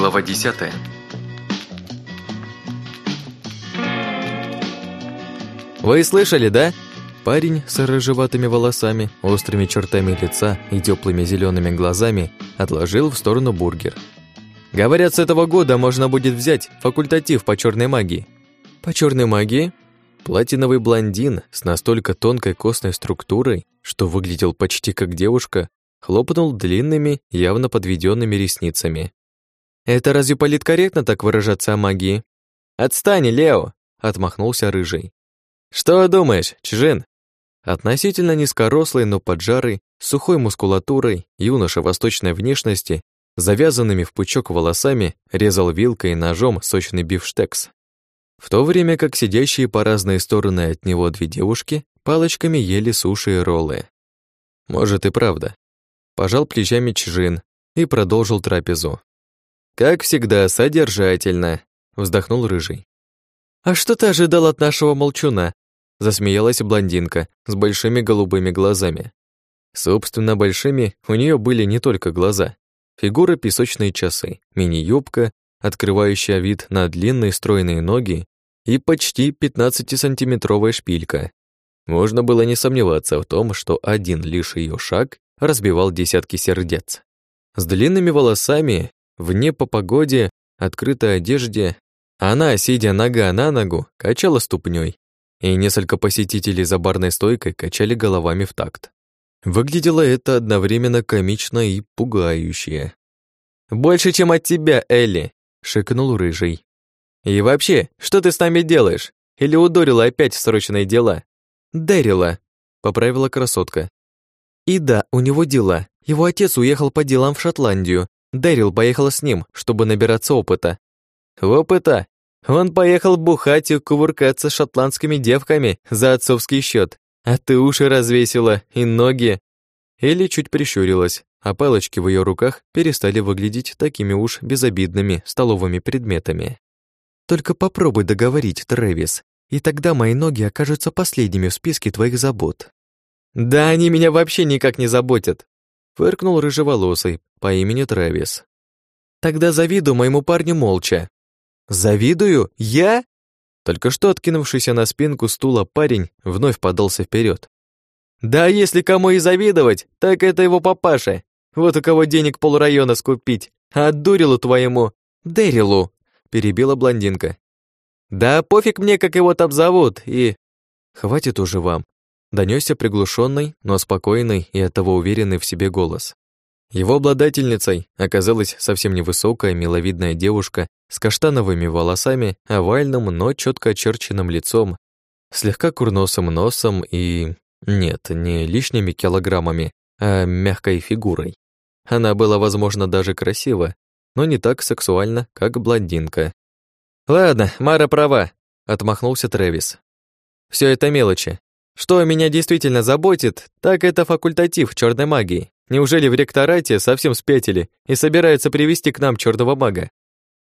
Глава 10 «Вы слышали, да?» Парень с рыжеватыми волосами, острыми чертами лица и теплыми зелеными глазами отложил в сторону бургер. «Говорят, с этого года можно будет взять факультатив по черной магии». «По черной магии?» Платиновый блондин с настолько тонкой костной структурой, что выглядел почти как девушка, хлопнул длинными, явно подведенными ресницами. «Это разве политкорректно так выражаться о магии?» «Отстань, Лео!» — отмахнулся рыжий. «Что думаешь, Чжин?» Относительно низкорослый, но поджарый, сухой мускулатурой, юноша восточной внешности, завязанными в пучок волосами, резал вилкой и ножом сочный бифштекс. В то время как сидящие по разные стороны от него две девушки палочками ели суши и роллы. Может и правда. Пожал плечами Чжин и продолжил трапезу. «Как всегда, содержательно», — вздохнул Рыжий. «А что ты ожидал от нашего молчуна?» Засмеялась блондинка с большими голубыми глазами. Собственно, большими у нее были не только глаза. Фигура песочные часы, мини-юбка, открывающая вид на длинные стройные ноги и почти 15-сантиметровая шпилька. Можно было не сомневаться в том, что один лишь ее шаг разбивал десятки сердец. С длинными волосами, вне по погоде, открытой одежде, она, сидя нога на ногу, качала ступней, и несколько посетителей за барной стойкой качали головами в такт. Выглядело это одновременно комично и пугающе. «Больше, чем от тебя, Элли!» — шикнул Рыжий. «И вообще, что ты с нами делаешь? Или удурила опять в срочные дела?» «Дэрила», — поправила красотка. «И да, у него дела. Его отец уехал по делам в Шотландию. Дэрил поехала с ним, чтобы набираться опыта». «Опыта? Он поехал бухать и кувыркаться с шотландскими девками за отцовский счет, а ты уши развесила и ноги. Или чуть прищурилась, а палочки в ее руках перестали выглядеть такими уж безобидными столовыми предметами. Только попробуй договорить, Трэвис, и тогда мои ноги окажутся последними в списке твоих забот. Да они меня вообще никак не заботят, фыркнул рыжеволосый по имени Трэвис. Тогда завидую моему парню молча, Завидую? Я? Только что откинувшийся на спинку стула парень вновь подался вперед. Да если кому и завидовать, так это его папаша. Вот у кого денег полрайона скупить. А Дурилу твоему, Дэрилу, перебила блондинка. Да пофиг мне, как его там зовут, и... Хватит уже вам. Донесся приглушенный, но спокойный и оттого уверенный в себе голос. Его обладательницей оказалась совсем невысокая, миловидная девушка с каштановыми волосами, овальным, но четко очерченным лицом, слегка курносым носом и... Нет, не лишними килограммами, а мягкой фигурой. Она была, возможно, даже красива, но не так сексуальна, как блондинка. «Ладно, Мара права», — отмахнулся Трэвис. Все это мелочи. Что меня действительно заботит, так это факультатив черной магии. Неужели в ректорате совсем спятили и собираются привести к нам черного мага?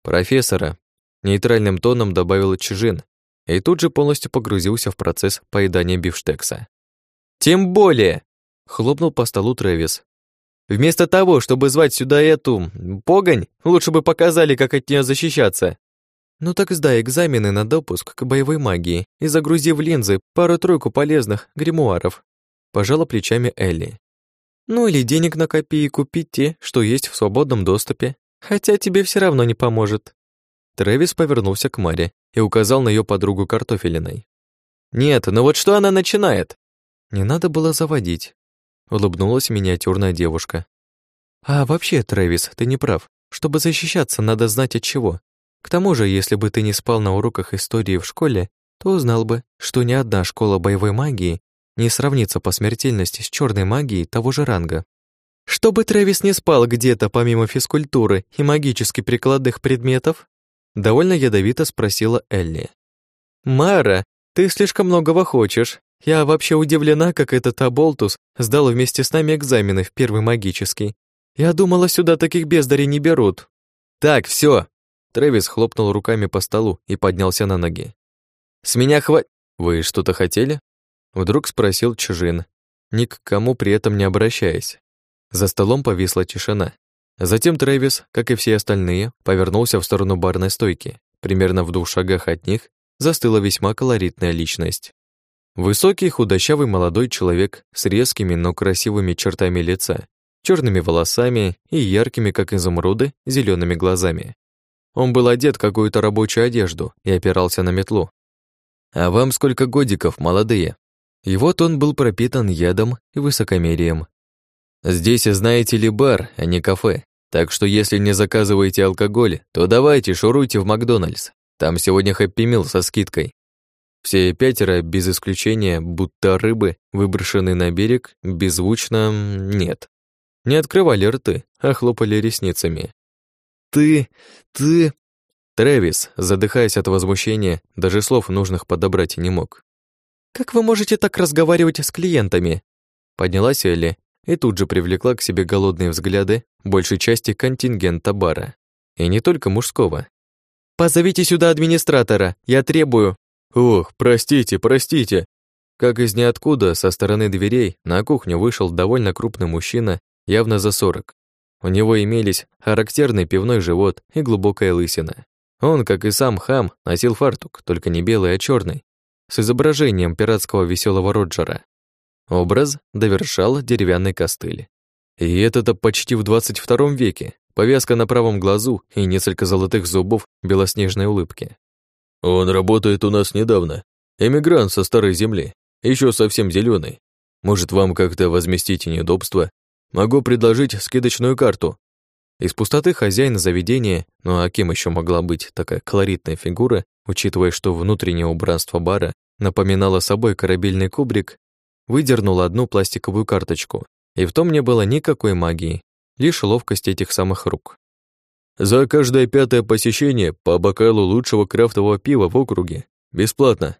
Профессора, нейтральным тоном добавил Чжин, и тут же полностью погрузился в процесс поедания бифштекса. Тем более, хлопнул по столу Трэвис. Вместо того, чтобы звать сюда эту погонь, лучше бы показали, как от нее защищаться. Ну так сдай экзамены на допуск к боевой магии и загрузи в линзы пару-тройку полезных гримуаров. Пожала плечами Элли. Ну или денег накопи и купи те, что есть в свободном доступе. Хотя тебе все равно не поможет. Трэвис повернулся к Маре и указал на ее подругу картофелиной. «Нет, ну вот что она начинает?» «Не надо было заводить», — улыбнулась миниатюрная девушка. «А вообще, Трэвис, ты не прав. Чтобы защищаться, надо знать от чего. К тому же, если бы ты не спал на уроках истории в школе, то узнал бы, что ни одна школа боевой магии не сравнится по смертельности с черной магией того же ранга. Чтобы Трэвис не спал где-то помимо физкультуры и магически прикладных предметов? Довольно ядовито спросила Элли. «Мара, ты слишком многого хочешь. Я вообще удивлена, как этот Аболтус сдал вместе с нами экзамены в первый магический. Я думала, сюда таких бездарей не берут». «Так, все. Трэвис хлопнул руками по столу и поднялся на ноги. «С меня хват...» «Вы что-то хотели?» Вдруг спросил Чужин, ни к кому при этом не обращаясь. За столом повисла тишина. Затем Трэвис, как и все остальные, повернулся в сторону барной стойки. Примерно в двух шагах от них застыла весьма колоритная личность. Высокий, худощавый молодой человек с резкими, но красивыми чертами лица, черными волосами и яркими, как изумруды, зелеными глазами. Он был одет в какую-то рабочую одежду и опирался на метлу. «А вам сколько годиков, молодые?» И вот он был пропитан ядом и высокомерием. «Здесь, знаете ли, бар, а не кафе. Так что если не заказываете алкоголь, то давайте шуруйте в Макдональдс. Там сегодня хэппи мил со скидкой. Все пятеро, без исключения, будто рыбы, выброшены на берег, беззвучно нет. Не открывали рты, а хлопали ресницами. «Ты... ты...» Трэвис, задыхаясь от возмущения, даже слов нужных подобрать не мог. «Как вы можете так разговаривать с клиентами?» Поднялась Элли и тут же привлекла к себе голодные взгляды большей части контингента бара. И не только мужского. «Позовите сюда администратора, я требую!» «Ох, простите, простите!» Как из ниоткуда, со стороны дверей, на кухню вышел довольно крупный мужчина, явно за сорок. У него имелись характерный пивной живот и глубокая лысина. Он, как и сам хам, носил фартук, только не белый, а черный, с изображением пиратского веселого Роджера. Образ довершал деревянный костыль. И это-то почти в 22 веке. Повязка на правом глазу и несколько золотых зубов белоснежной улыбки. «Он работает у нас недавно. Эмигрант со старой земли. еще совсем зеленый. Может, вам как-то возместить неудобства? Могу предложить скидочную карту». Из пустоты хозяин заведения, ну а кем еще могла быть такая колоритная фигура, учитывая, что внутреннее убранство бара напоминало собой корабельный кубрик, выдернул одну пластиковую карточку, и в том не было никакой магии, лишь ловкость этих самых рук. За каждое пятое посещение по бокалу лучшего крафтового пива в округе. Бесплатно.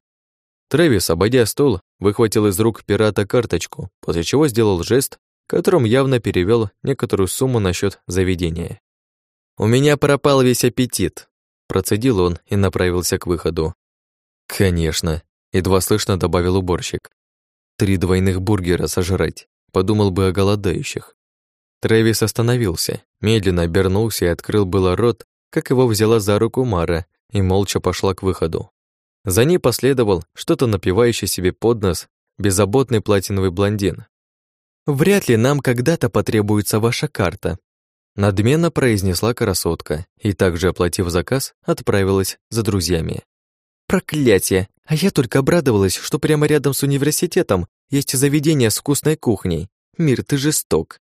Трэвис, обойдя стол, выхватил из рук пирата карточку, после чего сделал жест, которым явно перевел некоторую сумму на счет заведения. «У меня пропал весь аппетит», — процедил он и направился к выходу. «Конечно», — едва слышно добавил уборщик. «Три двойных бургера сожрать», — подумал бы о голодающих. Трэвис остановился, медленно обернулся и открыл было рот, как его взяла за руку Мара и молча пошла к выходу. За ней последовал что-то напивающий себе под нос беззаботный платиновый блондин. «Вряд ли нам когда-то потребуется ваша карта», надменно произнесла красотка и, также оплатив заказ, отправилась за друзьями. «Проклятие! А я только обрадовалась, что прямо рядом с университетом есть заведение с вкусной кухней. Мир, ты жесток.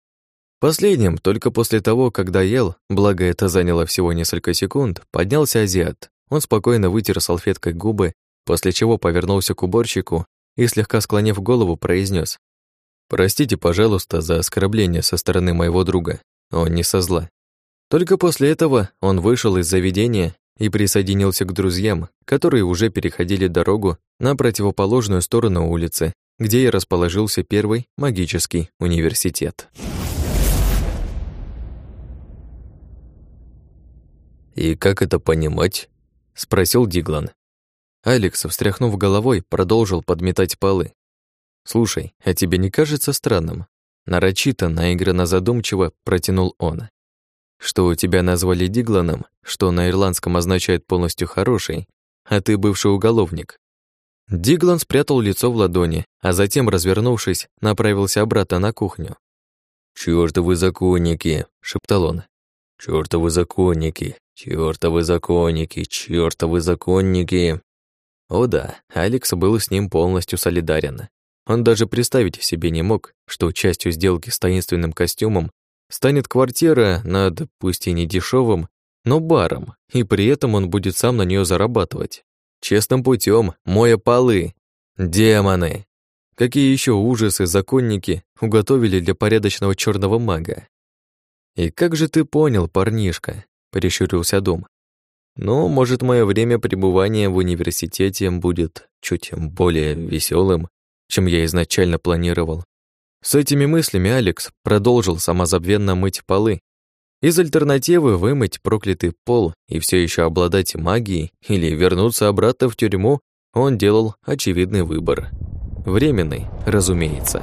Последним, только после того, когда ел, благо это заняло всего несколько секунд, поднялся азиат. Он спокойно вытер салфеткой губы, после чего повернулся к уборщику и, слегка склонив голову, произнес: «Простите, пожалуйста, за оскорбление со стороны моего друга. Он не со зла». Только после этого он вышел из заведения и присоединился к друзьям, которые уже переходили дорогу на противоположную сторону улицы, где и расположился первый магический университет. «И как это понимать?» — спросил Диглан. Алекс, встряхнув головой, продолжил подметать полы. «Слушай, а тебе не кажется странным?» Нарочито, наигранно задумчиво протянул он. «Что тебя назвали Дигланом, что на ирландском означает полностью «хороший», а ты бывший уголовник». Диглан спрятал лицо в ладони, а затем, развернувшись, направился обратно на кухню. «Чёртовы законники!» — шептал он. «Чёртовы законники! Чёртовы законники, чёртовы законники. О да, Алекс был с ним полностью солидарен. Он даже представить себе не мог, что частью сделки с таинственным костюмом станет квартира над, пусть и не дешевым, но баром, и при этом он будет сам на нее зарабатывать. Честным путем, моя полы. Демоны! Какие еще ужасы законники уготовили для порядочного черного мага? И как же ты понял, парнишка, прищурился Дом. Ну, может, мое время пребывания в университете будет чуть более веселым, чем я изначально планировал. С этими мыслями Алекс продолжил самозабвенно мыть полы. Из альтернативы вымыть проклятый пол и все еще обладать магией или вернуться обратно в тюрьму он делал очевидный выбор. Временный, разумеется.